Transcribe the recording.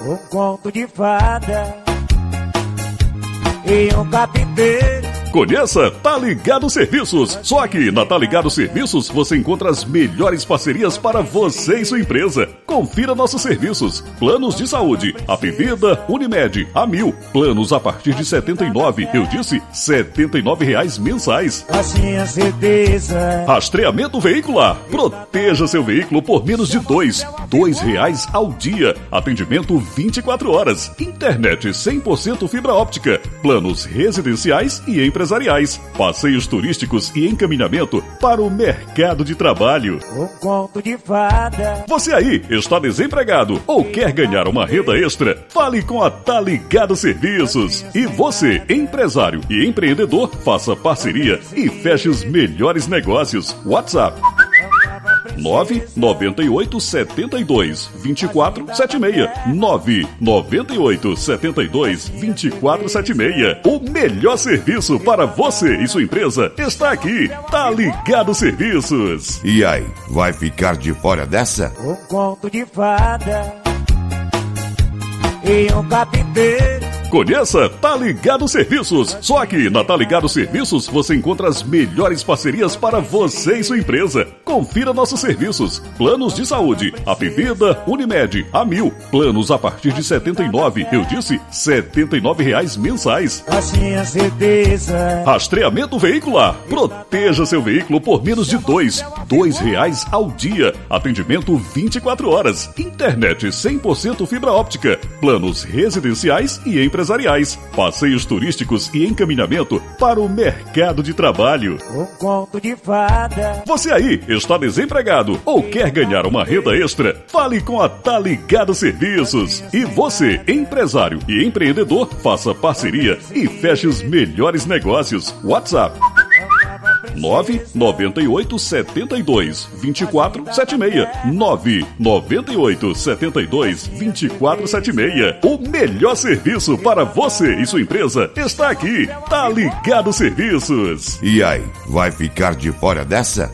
Um conto de fada e um carpinteiro Conheça Tá Ligado Serviços. Só aqui na Tá Ligado Serviços você encontra as melhores parcerias para você e sua empresa. Confira nossos serviços. Planos de saúde, Apivida, Unimed, Amil. Planos a partir de 79, eu disse, 79 reais mensais. A certeza Rastreamento veicular. Proteja seu veículo por menos de dois, dois reais ao dia. Atendimento 24 horas. Internet 100% fibra óptica. Planos residenciais e empresariais. Passeios turísticos e encaminhamento para o mercado de trabalho. Um conto de fada Você aí está desempregado ou quer ganhar uma renda extra? Fale com a Tá Ligado Serviços. E você, empresário e empreendedor, faça parceria e feche os melhores negócios. WhatsApp 998 72 24 76 998 72 24 76 O melhor serviço para você e sua empresa está aqui. Tá Ligado Serviços. E aí, vai ficar de fora dessa? Um conto de fada e um carpinteiro Conheça Tá Ligado Serviços. Só aqui na Tá Ligado Serviços você encontra as melhores parcerias para você e sua empresa. Confira nossos serviços. Planos de saúde, Apivida, Unimed, Amil. Planos a partir de 79, eu disse, 79 reais mensais. Assim a certeza Rastreamento veicular. Proteja seu veículo por menos de dois, dois reais ao dia. Atendimento 24 horas. Internet 100% fibra óptica. Planos residenciais e empresariais. Passeios turísticos e encaminhamento para o mercado de trabalho. Um conto de fada Você aí está desempregado ou quer ganhar uma renda extra? Fale com a Tá Ligado Serviços. E você, empresário e empreendedor, faça parceria e feche os melhores negócios. WhatsApp 998 72 24 76 998 72 24 76 O melhor serviço para você e sua empresa está aqui. Tá Ligado Serviços. E aí, vai ficar de fora dessa?